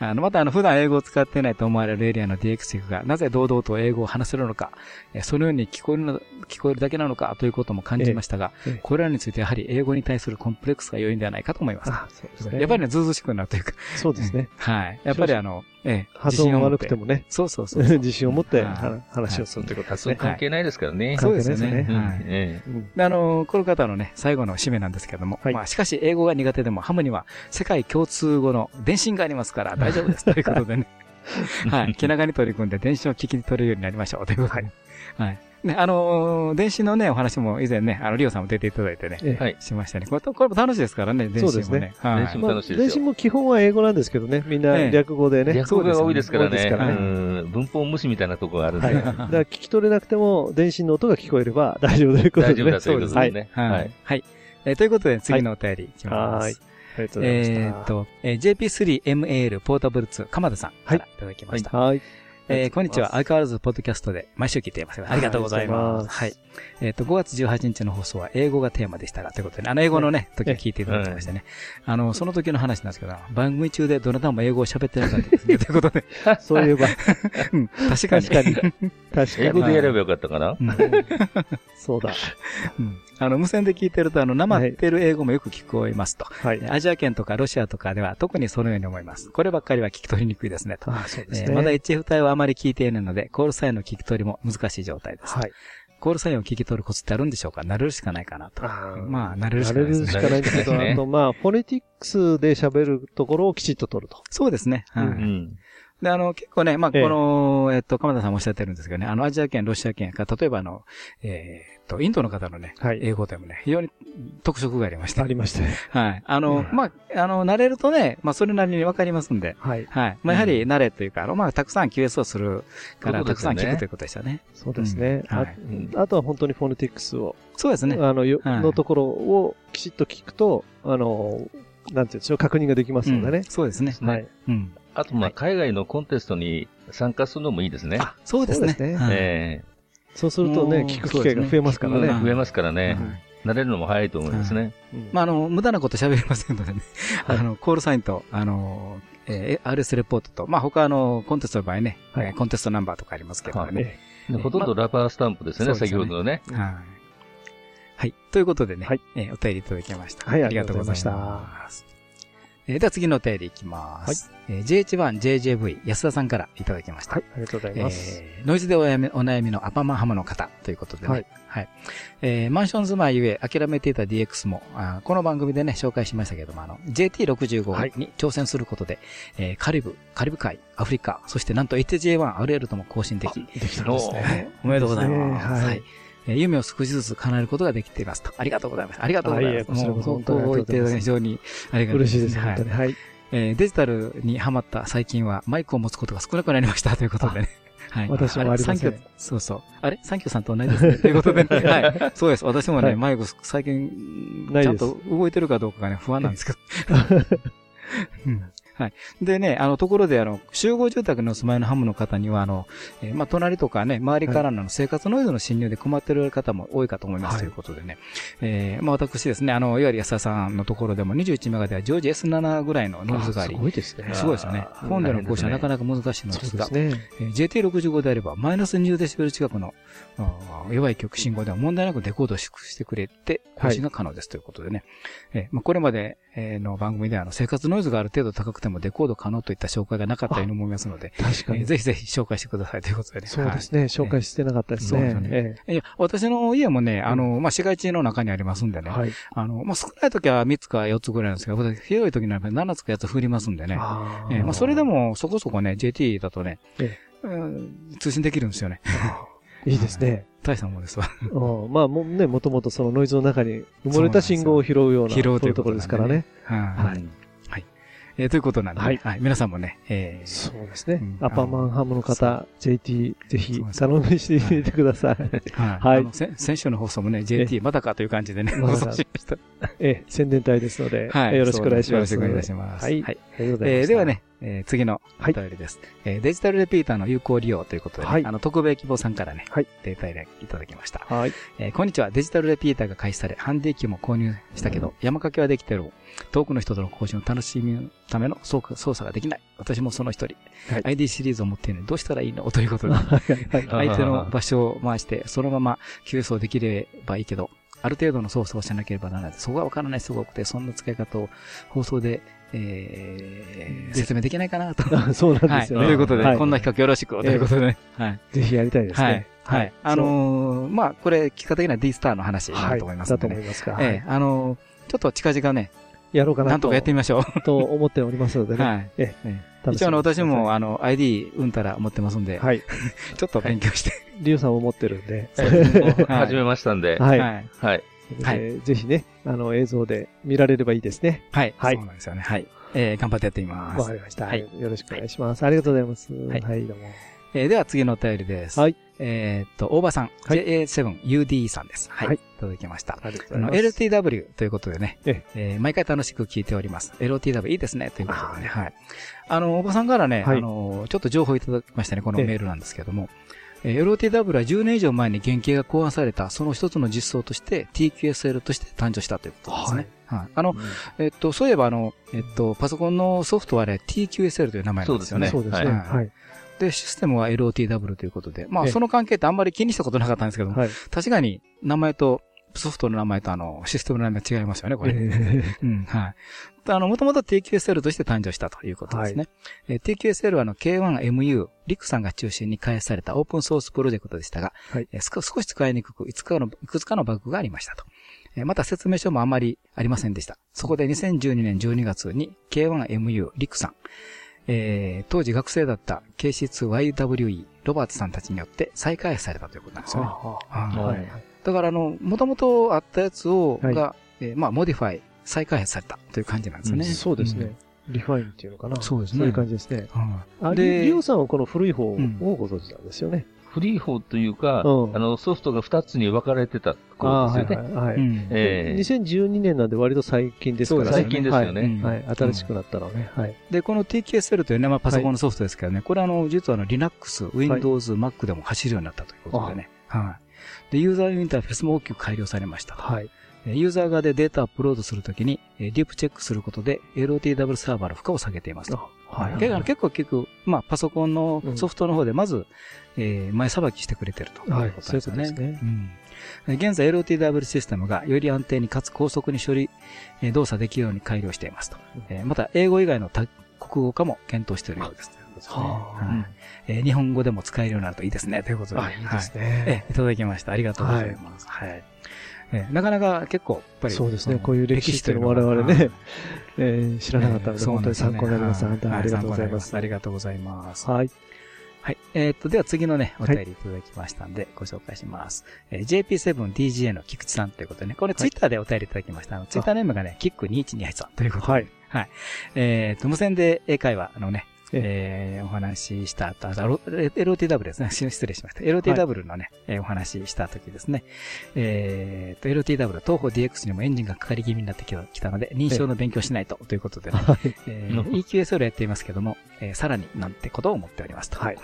はい。あの、また、あの、普段英語を使っていないと思われるエリアの DX 局が、なぜ堂々と英語を話せるのか、えーそのように聞こえるの、聞こえるだけなのかということも感じましたが、ええええこれらについてやはり英語に対するコンプレックスが要因ではないかと思います。あ、そうですね。やっぱりね、ずうずうしくなるというか、そうですね。はい。やっぱりあの、ええ、発音が悪くても。もね、そうそうそう。自信を持って話をするということです発音ね。関係ないですからね。そうですよね。あの、この方のね、最後の締めなんですけども、はいまあ、しかし英語が苦手でもハムには世界共通語の電信がありますから大丈夫です。ということでね。はい。気長に取り組んで電信を聞きに取れるようになりましょう。ということで。はい。ね、あのー電信のね、お話も以前ね、あの、リオさんも出ていただいてね、ええはい。しましたね。これこれも楽しいですからね、電信もね。はい。電信まあ楽しいですよ電信も基本は英語なんですけどね、みんなええ略語でね。略語が多いですから多いですね。からねうん文法無視みたいなところがあるんで。はい。だから聞き取れなくても、電信の音が聞こえれば 大丈夫ということでね。大丈夫だということはい。ですね。はい。ははいい。。えーということで、次のお便りいきます。はいありがとうございました。えーっと、えー JP3MAL ポータブル2鎌田さんからいただきました。はい。えーこんにちは。相変わらず、ポッドキャストで毎週聞いています。ありがとうございます。ははいい。えっ、と、5月18日の放送は英語がテーマでしたが、ということで、ね、あの、英語のね、時を聞いていただきましてね。あの、その時の話なんですけど、番組中でどなたも英語を喋ってなかったですね。ということで、そういえば、うん、確かに。確かに。確かに。英語でやればよかったかな？うん そうだ。うんあの、無線で聞いてると、あの、なまってる英語もよく聞こえますと。はい。アジア圏とかロシアとかでは特にそのように思います。こればっかりは聞き取りにくいですね、と。あそうですね。えーまだ HF 帯はあまり聞いていないので、コールサインの聞き取りも難しい状態です。はい。コールサインを聞き取るコツってあるんでしょうか？慣れるしかないかなと。あーまあ、慣れるしかないですね。るしかないんだけど、慣れるしかないです ねあと、まあ、フォネティックスで喋るところをきちっと取ると。そうですね。はい。うん。で、あの、結構ね、まあ、こええの、えっと、鎌田さんもおっしゃってるんですけどね、あの、アジア圏、ロシア圏か、例えばあの、えーっと、インドの方のね、はい英語でもね、非常に特色がありまして。ありまして。はい。あの、まあ、あの、慣れるとね、まあ、それなりにわかりますんで、はい。はい。まあ、やはり慣れというか、あの、まあ、たくさん QS をするから、たくさん聞くということでしたね。そうですね。あいあとは本当にフォネティックスを、そうですね。あの、よはいのところをきちっと聞くと、あの、なんていうんでしょう、確認ができますのでうんね。そうですね。はい。うん。あと、まあ、海外のコンテストに参加するのもいいですね。あ、そうですね。そうですねはいえそうするとね、聞く機会が増えますからね。うんえ増えますからね。はい慣れるのも早いと思いますね。うんまあ、あの、無駄なこと喋りませんのでね。はいあの、コールサインと、あの、えー RS レポートと、まあ、他のコンテストの場合ね、はいえーコンテストナンバーとかありますけどね。ほとんどラバースタンプですね、先ほどのね。はい。はい。ということでね、はいえーお便りいただきました。はいありがとうございます。えーでは次のお便りいきます。えー JH1JJV 安田さんからいただきました。はい、ありがとうございます。えーノイズでお悩みお悩みのアパマンハムの方ということでね。はい。えーマンション住まいゆえ諦めていた DX も、あーこの番組でね、紹介しましたけれども、あの、JT65 に挑戦することで、えーカリブ、カリブ海、アフリカ、そしてなんと HJ1 アルエルとも更新でき、できたんですね。おめでとうございます。はいはい。えー夢を少しずつ叶えることができていますと。ありがとうございます。ありがとうございます。もう本当に言っていただいてがとうございます非常にありがたい嬉しいです、はい本当に。はい。えーデジタルにハマった最近はマイクを持つことが少なくなりましたということでね。はい。私もありませんそうそう。あれ？サンキューさんと同じですね。ということでね。はい。そうです。私もね、はいマイク最近、ちゃんと動いてるかどうかがね、不安なんですけど。うんはい。でね、あの、ところで、あの、集合住宅にお住まいのハムの方には、あの、えーまあ、隣とかね、周りからの生活ノイズの侵入で困ってる方も多いかと思います、はいということでね。えーまあ、私ですね、あの、いわゆる安田さんのところでも21メガでは常時 S7 ぐらいのノイズがありす、ごいですね。すごいですよね。本での更新はなかなか難しいのですがそうです、ね。えー JT65 であれば、マイナス20デシベル近くの弱い曲信号でも問題なくデコードしてくれて、更新が可能ですということでね。えーまあ、これまでえーの番組ではあの生活ノイズがある程度高くてもデコード可能といった紹介がなかったように思いますので、確かに。えーぜひぜひ紹介してくださいということでね。そうですね。紹介してなかったですそうですよね。私の家もね、あの、まあ、市街地の中にありますんでね。えはい。あの、まあ、少ない時は3つか4つぐらいなんですけど、私広い時には7つか8つ降りますんでね。あえーまあ、それでもそこそこね、JT だとね、えうん通信できるんですよね。いいですね。大したもんですわ。うんまあ、もうね、もともとそのノイズの中に埋もれた信号を拾うような、拾うというところですからね。はい。はいえーということなんで、はいはい。皆さんもね、えーそうですねうん。アパマンハムのそ方、JT、ぜひ頼みしてみてください。はい。はい先週の放送もね、JT まだかという感じでね、放送しました。ええ、宣伝隊ですので、はい。えよろしくお願いします。よろしくお願いします。はい。はい。ありがとうございます。えーでは。ね、えー次のおはい便りです、えーデジタルレピーターの有効利用ということでね、はいあの、特別希望さんからね、はいデータ入れいただきました。はい。えーこんにちは。デジタルレピーターが開始され、ハンディ機も購入したけど、山かけはできてる。遠くの人との交信を楽しむための操作操作ができない。私もその一人。はい ID シリーズを持っているのにどうしたらいいの？ということで、はい。はい。相手の場所を回して、そのまま QS をできればいいけど、ある程度の操作をしなければならない。そこがわからない人が多くて、そんな使い方を放送で、えー、説明できないかなと。あ そうなんはい。ですよね。ということで、はいこんな企画よろしく、ということでね。はい。ぜひやりたいですはいね。。はい。あのーまあ、これ、結果的には D スターの話になはい。ると思いますだ。と思いますが、はええい、あのーちょっと近々ね、やろうかなと。なんとかやってみましょう。と思っておりますのでね。はい。ええ楽しみに一応あの、私も、はあの、ID うんたら持ってますんで、はい。ちょっと勉強して。リュウさんも持ってるんで。始めましたんで。はい。はい。はい。ぜひね、あの、映像で見られればいいですね。はい。はいそうなんですよね。はい。えー頑張ってやってみますわか。りました。はいよろしくお願いします。ありがとうございます。いはい、どうも。えーでは次のお便りです。はい。えーっと、大場さん、はい JA7UD さんです。はい。はいいただきました。ありがとうございます。LTW ということでね、ええー毎回楽しく聞いております。LTW いいですね、ということでね、はい。あの、おばさんからね、はいあの、ちょっと情報いただきましたね、このええメールなんですけども、えー LTW は10年以上前に原型が考案された、その一つの実装として TQSL として誕生したということですね。はい。あの、えっと、そういえばあの、えっと、パソコンのソフトはあれ TQSL という名前なんですよね。そうですね。はいはい。で、システムは LOTW ということで、まあ、ええその関係ってあんまり気にしたことなかったんですけども、はい。確かに名前とソフトの名前とあの、システムの名前違いますよね、これ。えうん、はい。あの、もともと TQSL として誕生したということですね。えー TQSL はあの K1MU、リクさんが中心に開発されたオープンソースプロジェクトでしたが、はいえー少少し使いにくく、いくつかの、いくつかのバグがありましたと。えーまた説明書もあまりありませんでした。そこで2012年12月に K1MU、リクさん、えー当時学生だった KC2YWE、ロバーツさんたちによって再開発されたということなんですよね。はいはい。だからあの、もともとあったやつを、はいが、えーまあ、 modify、再開発されたという感じなんですよね。そうですね。リファインっていうのかな。そうですねそういう感じですね。うん。あ、でで、リオさんはこの古い方をうんご存知なんですよね。フリーフォーというか、うんあの、ソフトが2つに分かれてた頃ですよね。はいはいはい。うんええ2012年なんで割と最近ですからね。最近ですよね。うんはい。はい。新しくなったのはね。はい。で、この TQSL というね、まあ、パソコンのソフトですけどね、これあの、実はあの、Linux、Windows、Mac でも走るようになったということでね。はい。で、ユーザーインターフェースも大きく改良されました。はい。えーユーザー側でデータをアップロードするときに、えーディープチェックすることで LOTW サーバーの負荷を下げていますと。はい。結構結構結構、まあ、パソコンのソフトの方でまず、えー前さばきしてくれてるということですよね。はいそういうことうん現在 LOTW システムがより安定にかつ高速に処理、えー動作できるように改良していますと。えーまた、英語以外の多国語化も検討しているようですですね。ははいえー日本語でも使えるようになるといいですね、ということで。あ、いいですはいね。えーいただきました。ありがとうございます。はい。えーなかなか結構、やっぱり。そうですね。んこういう歴史っていうのを我々ね、えー知らなかったので、本当に参考になります。本当にありがとうございます。ありがとうございます。はい。はい。えーっと、では次のね、お便りいただきましたんで、ご紹介します。えー JP7DGA の菊池さんということでね、これツイッターでお便りいただきました。ツイッターネームがね、キック2128さんということで。はい。はい。えーっと、無線で英会話のね、ええーお話しした後、LOTW ですね。し 失礼しました。LOTW のね、えーお話しした時ですね。えーっと、LOTW、東方 DX にもエンジンがかかり気味になってきたので、認証の勉強しないと、ということでね。はい。えー EQSL やっていますけども、えーさらになんてことを思っておりますと。はい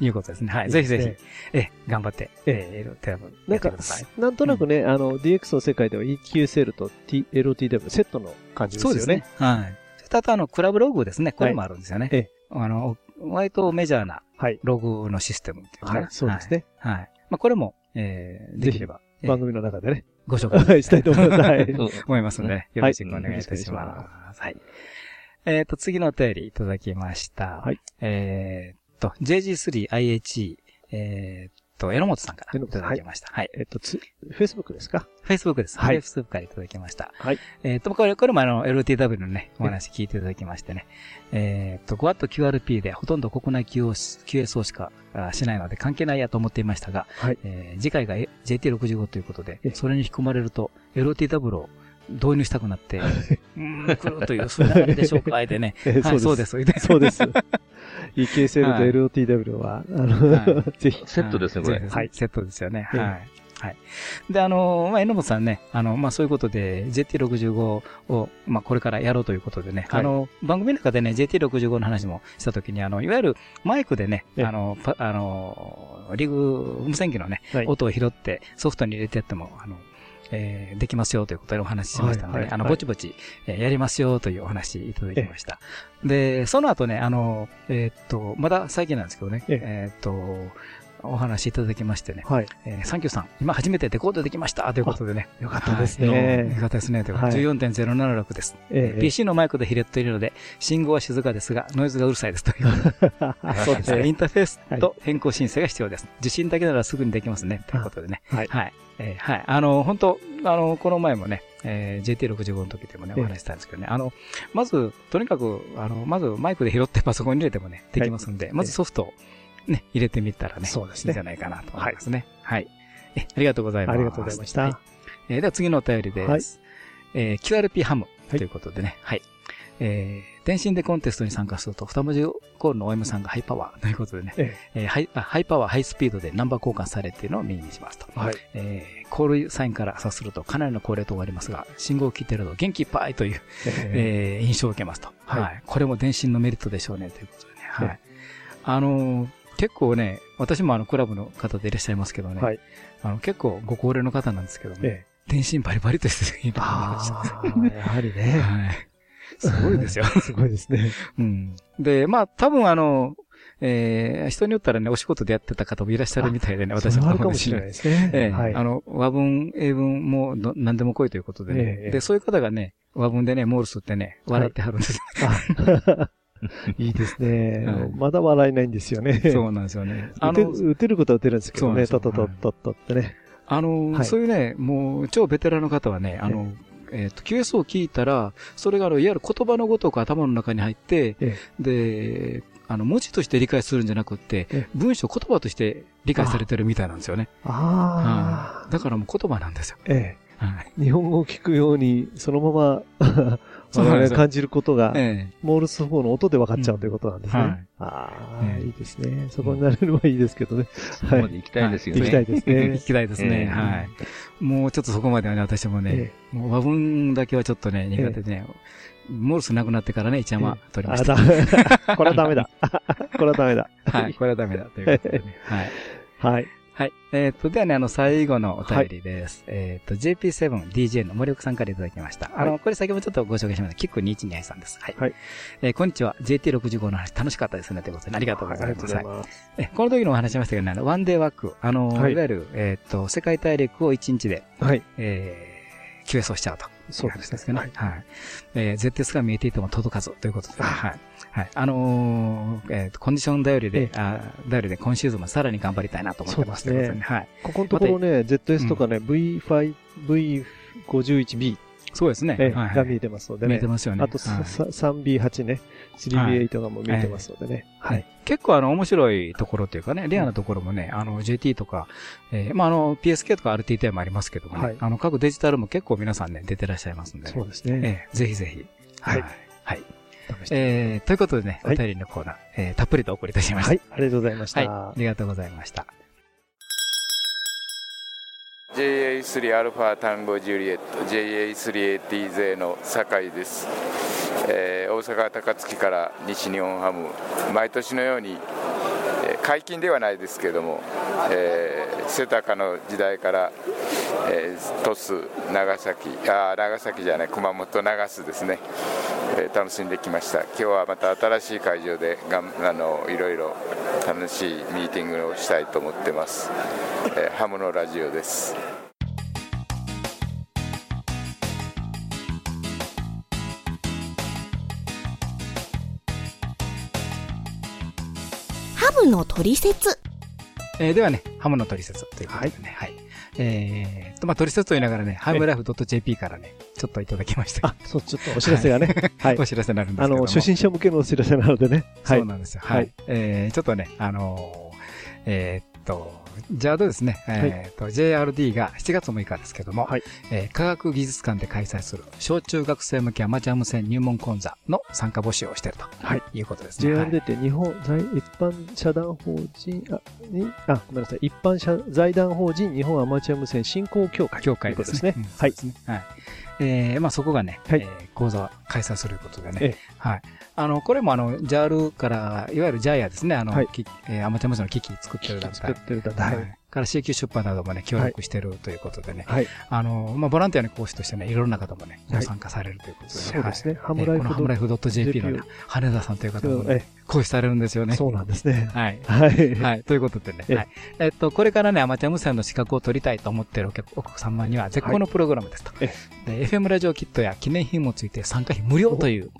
いうことですね。はい。いいぜひぜひ、えー頑張って、えー、LOTW やってください。、なんとなくね、あの、DX の世界では EQSL と T- LOTW セットの感じですよねそうですね。。はい。あとあの、クラブログですね。これもあるんですよね。ええあの、割とメジャーなはい。ログのシステムっていうかなはい。そうですね。はい。はい。まあ、これも、えー、できれば、えー番組の中でね。ご紹介はい、したいと思います。はい。思いますので、よろしくお願いいたします。はい。えっと、次のお便りいただきました。はい。えーっと、JG3IHE、えーっと、榎本さんからいただきました。はい。えっと、つ、Facebook ですか？Facebook です。はい Facebook からいただきました。はい。えーっと、これ、これもあの、LTW のね、お話聞いていただきましてね。えーっと、5WQRP でほとんど国内 QSO しかあしないので関係ないやと思っていましたが、はい。えー次回が JT65 ということでえ、それに引き込まれると、LTW を導入したくなって、うーん、来るという、そういう流れでしょうか、あえてね。えーはい、そうです、そうです。EKSL と LOTW は、あの、はぜひ。セットですね、これ。はい。セットですよね。ええはい。はい。で、あの、まあ、榎本さんね、あの、まあ、そういうことで、JT65 を、まあ、これからやろうということでね、はいあの、番組の中でね、JT65 の話もしたときに、あの、いわゆるマイクでね、ええあの、パあの、リグ、無線機のね、はい音を拾ってソフトに入れてやっても、あの、えーできますよということでお話ししましたので、あの、はいはいはいぼちぼち、えーやりますよというお話いただきました。で、その後ね、あの、えーっと、まだ最近なんですけどね、ええーっと、お話いただきましてね、はい。えーサンキューさん、今初めてデコードできましたということでね。よかったですはいよね。かったですね。ということではい14.076です。ええ PC のマイクで拾っているので、信号は静かですが、ノイズがうるさいですという。そうですね。えーインターフェースと変更申請が必要です。受信だけならすぐにできますね。ということでね。はい。はい。えーはい。あの、本当あの、この前もね、えー JT65 の時でもね、ええお話ししたんですけどね。あの、まず、とにかく、あの、まずマイクで拾ってパソコンに入れてもね、できますんで、まずソフトをね、入れてみたらね、そうですねいいんじゃないかなと思いますね。はい。え、ありがとうございます。ありがとうございましはいた。えーでは次のお便りです。はいえー QRP ハムはいということでね、はい。えー電信でコンテストに参加すると、二文字コールの OM さんがハイパワーということでね、ええーハイあハイパワー、ハイスピードでナンバー交換されているのを右にしますと。えはい。えーコールサインから察するとかなりの高齢と終わりますが、信号を聞いていると元気いっぱいという、ええー印象を受けますと。はいはい。これも電信のメリットでしょうね、ということでね。はえい。あのー結構ね、私もあの、クラブの方でいらっしゃいますけどね。はい。あの、結構ご高齢の方なんですけどね。ええ電信バリバリとしているああ、やはりね。はい。すごいですよ。すごいですね。うん。で、まあ、多分あの、えー、人によったらね、お仕事でやってた方もいらっしゃるみたいでね、私それはあるかももしれないですね。ええはい。あの、和文、英文もど何でも来いということでね。ええで、そういう方がね、和文でね、モールスってね、笑ってはるんですよ。あいいですね はい。まだ笑えないんですよね。そうなんですよね。あ打ての、打てることは打てるんですけどね。そうなんですよトトトトトってね。あの、はいそういうね、もう、超ベテランの方はね、あの、えっ、と、QS を聞いたら、それがあの、いわゆる言葉のごとく頭の中に入って、えで、あの、文字として理解するんじゃなくってえ、文章、言葉として理解されてるみたいなんですよね。ああ。はいだからもう言葉なんですよ。えはい。え。日本語を聞くように、そのまま、我々が感じることが、ええモールス4の音で分かっちゃうということなんですね。はいああ、ええいいですね。そこになれればいいですけどね。はいそこまで行きたいですよね。行きたいですね聞。きたいですね。ええはい。もうちょっとそこまではね、私もね、えもう和文だけはちょっとね、苦手でね、モールスなくなってからね、一山取りまあ、した。ダメ。これはダメだ。これはダメだ。はい。これはダメだということでね。はい。はい。はい。えっ、と、ではね、あの、最後のお便りです。えっ、と、JP7DJ の森岡さんからいただきました。あの、これ先ほどちょっとご紹介しました。キック212さんです。はい。はいえーこんにちは。JT65 の話楽しかったですね。ということで、ありがとうございます。ありがとうございます。えこの時のお話ししましたけどね、あの、ワンデーワーク、あの、はいい、わゆる、えっ、と、世界大陸を1日で、はい。えー、QS をしちゃうと。そういうですね。話ですけどね。はい。えー、ZS が見えていても届かずということで、ね、はい。はい。あのー、えーと、コンディション頼りえで、あー頼りで今シーズンもさらに頑張りたいなと思ってますそうですねはい。ここのところね、ZS とかね、V5、V51B、そうですね。えはいはいが見えてますのでね見えて。ますよね。あと、はいさ 3B8 ね、3B8 がもう見えてますのでね。ははいい。。結構あの、面白いところというかね、レアなところもね、あの、JT とか、えーまあ、あの、PSK とか RTTI もありますけどもね、はいあの、各デジタルも結構皆さんね、出てらっしゃいますんでね。そうですね。えーぜひぜひ。はい。はい。えー、ということでね、おはい便りのコーナー、えーたっぷりとお送りいたしました。はい。ありがとうございましはい。たあ。りがとうございました。JA3 アルファタンゴジュリエット JA3ATZ の酒井です、えー大阪高槻から西日本ハム毎年のように、え解禁ではないですけども、えー、瀬高の時代から、えー鳥栖長崎あー長崎じゃない熊本長洲ですね、えー楽しんできました。今日はまた新しい会場でがんあのいろいろ楽しいミーティングをしたいと思ってます、えーハムのラジオです。ムの取説。えーではね、ハムの取説ということでね、はい。えーと、まあ、取説と言いながらね、ハムライフ .jp からね、ちょっといただきました。あ、そう、ちょっとお知らせがね。はいお。知らせになるんですあの、けども。初心者向けのお知らせなのでね。はいそう。なんですよ。はい。はいえーちょっとね、あのーえーっと、じゃあどうですね、えーっと、JRD が7月6日ですけども、はいえー科学技術館で開催する小中学生向けアマチュア無線入門講座の参加募集をしていると、はいい、うことですね。JRD って日本在一般社団法人、あ、に、あ、ごめんなさい。一般社財団法人日本アマチュア無線振興協会。協会ですね。ということですねうんはい。えー、まあそこがね、はいえー講座を開催することでね。ええはい。あの、これもあの、JAL から、いわゆる JAIA ですね、あの、はいきえーアマチュア無線の機器作ってる団体。作ってる団体。ははいい。から CQ 出版などもね、協力してるということでね。はい。あの、まあ、ボランティアの講師としてね、いろんな方もね、はいご参加されるということで、そうですね。ハはい。ムライえーこのハムライフフ .jp のね羽田さんという方もね、え講師されるんですよね。そうなんですね。はい。はい。はい。ということでね。ええはい。えっと、これからね、アマチュア無線の資格を取りたいと思っているお客様には絶好のプログラムですと。えで FM ラジオキットや記念品もついて参加費無料という、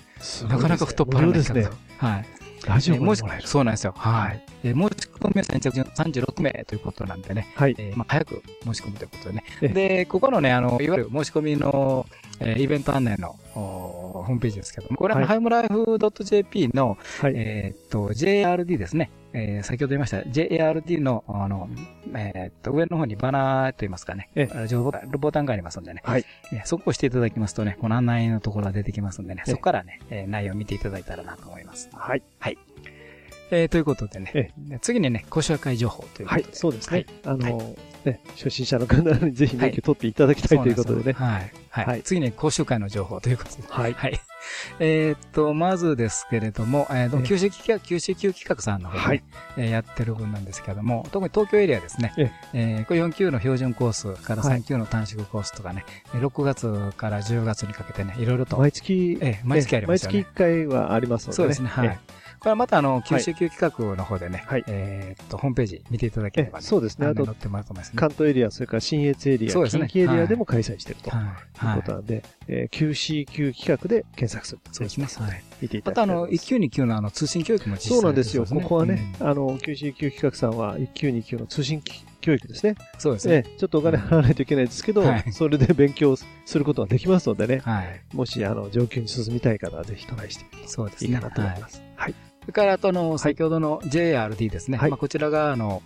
なかなか太っ腹なですね。はい。ラジオえーもし。そうなんですよ。はい。えー申し込みは先着順36名ということなんでね。はい。えーまあ、早く申し込むということでね。えで、ここのね、あの、いわゆる申し込みの、えーイベント案内のおホームページですけども、これは、はいハイムライフ .jp の、はい。えーっと、JRD ですね。えー先ほど言いました、JARD の、あの、えーっと、上の方にバナーと言いますかね、え情報ボタンボタンがありますんでね、はい。えーそこを押していただきますとね、この案内のところが出てきますんでね、ええ。そこからね、えー内容を見ていただいたらなと思います。はい。えーということでね、次にね、ご紹介情報というこはいとで。。そうですね。あはの、ね、初心者の方にぜひ免許取っていただきたいということでね。はい。はい。はい次に講習会の情報ということで。はい。はい。えーっと、まずですけれども、えーと、ええ九州企画、九州級企画さんの方で、ねはいえーやってる分なんですけども、特に東京エリアですね。ええーこれ4級の標準コースからはい3級の短縮コースとかね、えー6月から10月にかけてね、いろいろと、毎月、ええ毎月ありますよね毎月1回はありますのでね。そうですね、はい。えこれはまたあの、九州級企画の方でね、はいえーっと、ホームページ見ていただければ、えそうですねあとってますね。関東エリア、それから新越エリア、そうですね近畿エリアでも開催しているというはい。ことなんで、えー QCQ 企画で検索するとそうですねはい見ていただきます1級2級のあの、通信教育も実施そうなんですよ。ここはね、うんあの、QCQ 企画さんは1級2級の通信教育ですね。そうですね。ええちょっとお金払わないといけないですけど、はいそれで勉強することができますのでね、はい。もし、あの、上級に進みたい方はぜひトライしてみるそうですね。といいかなと思います。はい。それから、あとあの、先ほどの JRD ですね。はいまあ、こちらが、あの、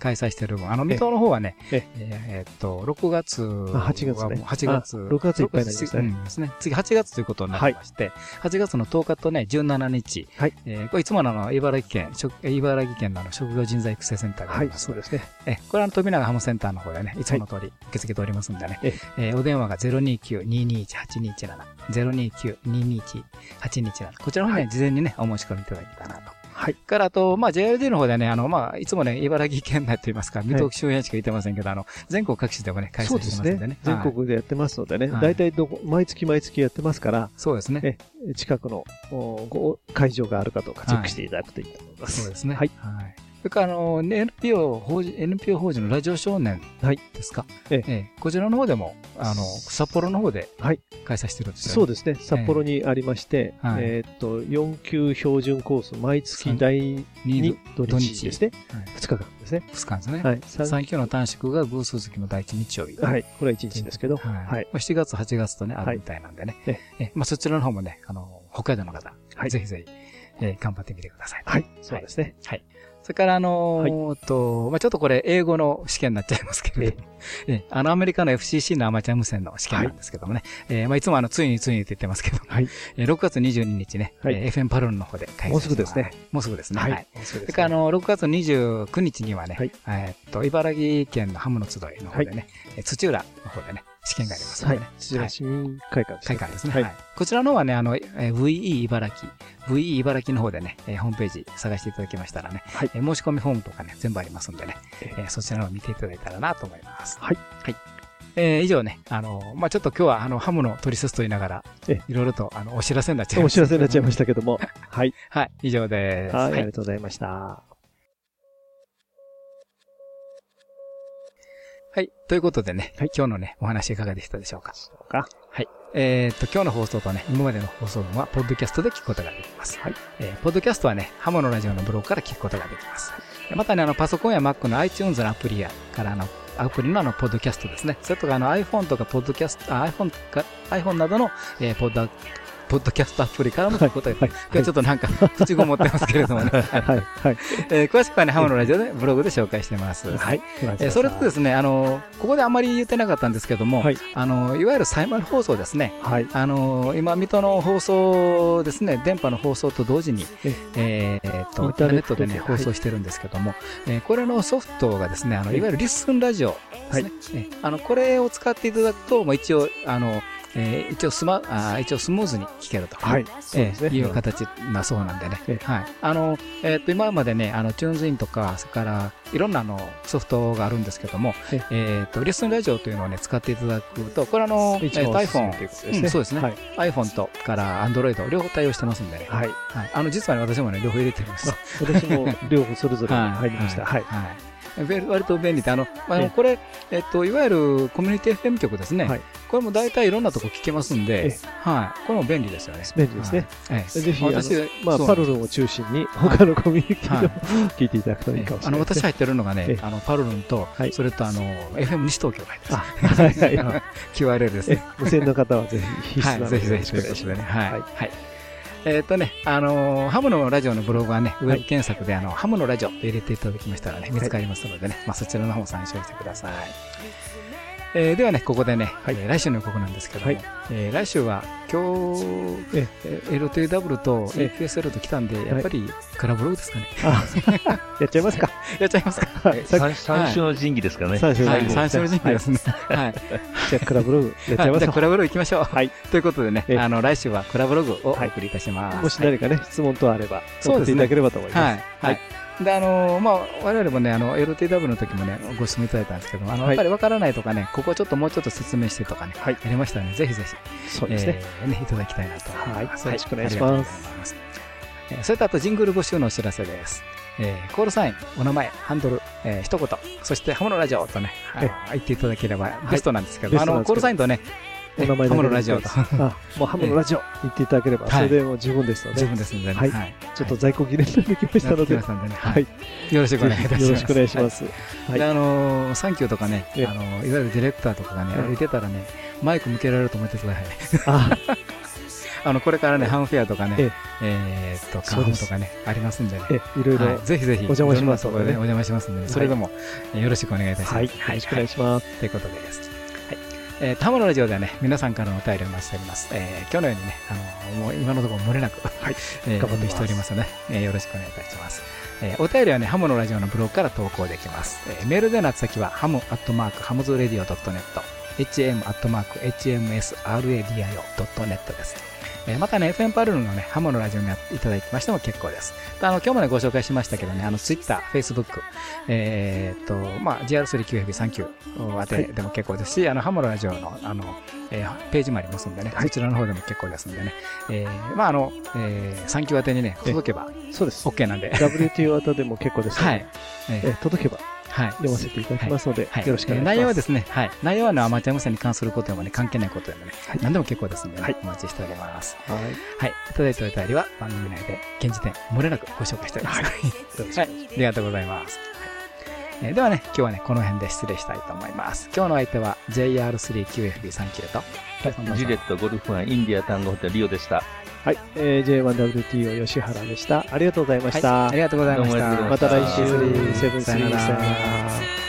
開催している分、あの、水戸の方はね、ええーっと、6月はあ8月ねもう8月。あ6月いっぱいになりましたねうんですね。次8月ということになりまして、8月の10日とね、17日。はいえーこれいつものあの、茨城県、茨城県のあの、職業人材育成センターがあはい、ります。そうですね。え、これは富永ハムセンターの方でね、いつもの通り受け付けておりますんでね。ええーお電話が029-221-8217。029-221-8217。こちらの方にね、事前にね、お申し込みいただけたらなと。はい。から、あと、まあ、JRD の方でね、あの、まあ、いつもね、茨城県内といいますか、水戸周辺しか言ってませんけど、あの、全国各地でもね、開催してますんでねね。。全はい国でやってますのでね、はい大体どこ、毎月毎月やってますから、そうですね。え近くのおご会場があるかどうかチェックしていただくといいと思います。そうですね。はい。はい。それから、あの、ね NPO 法人、NPO 法人のラジオ少年はいですか？えええこちらの方でも、あの、札幌の方ではい開催してるんですよね。そうですね。札幌にありまして、はいえーっと、4級標準コース、毎月第2土土日ですね。はい2日間ですね。2日ですね。はい。三3級の短縮が偶数月の第一日曜日。はい。これは1日ですけど、はい。はい。まあ7月、8月とね、あはいるみたいなんでね。ええまあそちらの方もね、あの、北海道の方、はいぜひぜひ、えー頑張ってみてください。はい。そうですね。はい。それから、あのーと、まあちょっとこれ、英語の試験になっちゃいますけれども、えあの、アメリカの FCC のアマチュア無線の試験なんですけどもね、えーまあいつもあの、ついについにって言ってますけど、はい。えー6月22日ね、はい。えー FM パルルンの方で開催もうすぐですね。もうすぐですね。はい。はい。それから、あの、6月29日にはね、はい。えーっと、茨城県のハムの集いの方でね、えー土浦の方でね、試験がありますのはいでね。。土浦市民会館ですね。会館ですね。はいはい。こちらの方はね、あの、えー VE 茨城、VE 茨城の方でね、えーホームページ探していただきましたらね、はいえー申し込みフォームとかね、全部ありますんでね、ええーそちらの方を見ていただいたらなと思います。はい。はい。えー以上ね、あの、まあ、ちょっと今日は、あの、ハムの取説と言いながらえ、いろいろと、あの、お知らせになっちゃいおました。知らせになっちゃいましたけども。はい。はい、以上です。はい。ありがとうございました。はい。ということでね、はい今日のね、お話いかがでしたでしょうか？か。はい。えーっと、今日の放送とね、今までの放送分は、ポッドキャストで聞くことができます。はい。えーポッドキャストはね、ハモのラジオのブログから聞くことができます。またね、あの、パソコンや Mac の iTunes のアプリや、からあの、アプリのあの、ポッドキャストですね。それとか、あの、iPhone とか、ポッドキャスト、あ、iPhone か、iPhone などの、えーポッド、ポッドキャストアプリからも聞くことができます。はい今日ちょっとなんか、口ごもってますけれどもね。はいはい。はい。えー詳しくはね、ハモのラジオで、ブログで紹介してます。はい。えーそれとですね、あの、ここであんまり言ってなかったんですけども、はいあの、いわゆるサイマル放送ですね。はい。あの、今、水戸の放送ですね、電波の放送と同時に、えっと、インターネットでね、で放送してるんですけども、えーこれのソフトがですね、あの、いわゆるリッスンラジオですね。えーあの、これを使っていただくと、もう一応、あの、えー一応スマ、あー一応スムーズに聞けると。はい。えーいう形なそうなんでねえ。はい。あの、えっ、と、今までね、あの、チューンズインとか、それから、いろんなあの、ソフトがあるんですけども、ええっ、と、リスンラジオというのをね、使っていただくと、これあの、えー iPhone ということですね。うんそうですねはい。iPhone とから Android 両方対応してますんでね。はい。はい。あの、実はね、私もね、両方入れてるんですあ。私も両方それぞれに入りました。はい。はい。べ割と便利で、あの、まあこれ、えっと、いわゆるコミュニティ FM 局ですね。はいこれも大体いろんなとこ聞けますんでええ、はい。これも便利ですよね。便利ですね。はい。ええぜひ、私、まあ、パルルンを中心に、他のコミュニティでもは聞いていただくといいかもしれない。あの私入ってるのがねええ、あのパルルンとはい、それとあの FM 西東京が入ってあ、ます。QRL ですえね。無線の方はぜひ必須なはい、ので、ぜひぜひ。はいはい。えっとね、あのーハムのラジオのブログはね、ウェブ検索で、あの、ハムのラジオと入れていただきましたらね、見つかりますのでね、まあそちらの方も参照してください。えーではね、ここでね、えー来週の予告なんですけども、はいえー来週は今日、ええー LTW とえ AQSL と来たんで、やっぱりカラブログですかね。あ、やっちゃいますか。やっちゃいますか。三三種の神器ですかね。はい、三種の神器三種の神器ですね。はい。き じゃあ、クラブログやっちゃいますかはいじゃあク。ラブログ行きましょう。はい。ということでね、ええあの、来週はクラブログをお送りいたします。もし何かね、質問等あれば、そうですね送っていただければと思います。はい。はい。で、あのーまあ、我々もね、あの、LTW の時もね、ご質問いただいたんですけども、あの、はいやっぱりわからないとかね、ここちょっともうちょっと説明してとかね、はいやりましたらね、ぜひぜひ、そうですね。えーね、いただきたいなと思います。はいよろしくお願いします。えーそれとあとジングル募集のお知らせです。えーコールサイン、お名前、ハンドル、えー一言、そしてハムのラジオとね、あのえ言っていただければベストなんですけど、あの、コールサインとね、お名前ハムのラジオ。とあ、もうハムのラジオ言っていただければ、はいそれでもう十分ですので、十分ですのでね、はい。はい。ちょっと在庫切れになってきましたので、はい。よろしくお願いいたします。よろしくお願いしまはす。あのーサンキューとかね、ええ。あのーいわゆるディレクターとかがね、ええ。歩いてたらね、マイク向けられると思ってください。ね。あ、あの、これからね、ハンフェアとかね、ええ。ーっと、カンそうです。フとかね、ありますんでね。え、いろいろ、はい、ぜひぜひ、お邪魔しますいろんなところでね、お邪魔しますんでね、それでも、えーよろしくお願いいたします。はい、よろしくお願いします。ということです。はい。えー、タモのラジオではね、皆さんからのお便りをお待ちしております。えー、今日のようにね、あのもう今のところ漏れなく、はい、えー、頑張ってしておりますので、えー、よろしくお願いいたします。えー、お便りはね、ハムのラジオのブログから投稿できます。えー、メールでの宛先は、ハムアットマーク、ハムズラディオ .net、hm アットマーク、hmsradio.net です。えーまたね、FM パルルのね、ハモのラジオにいただきましても結構です。あの、今日もね、ご紹介しましたけどね、あの、Twitter、Facebook、えーっと、まあ、GR3939 宛てでも結構ですし、あの、ハモのラジオの、あの、えーページもありますんでね、そちらの方でも結構ですんでね、えーまあ、あの、えー、3級宛てにね、届けばそうです。OK なんで、WTO あたでも結構ですので、はい。えー。え届けばはい。読ませていただきますので、はい、よろしくお願いします。えー内容はですね、はい。内容はね、アマチュア無線に関することでもね、関係ないことでもね、何でも結構ですんでね、はいお待ちしております。はい。はい。いただいたお便りは番組内で現時点漏れなくご紹介しております。はい。はい。ありがとうございます。はいえーではね、今日はね、この辺で失礼したいと思います。今日の相手は JR3QFB39 と、ジレットゴルフワンインディア単語ホテルリオでした。はい。えー、J1WTO 吉原でした。ありがとうございました。はいありがとうございました。また来週、セブンスリーさよなら。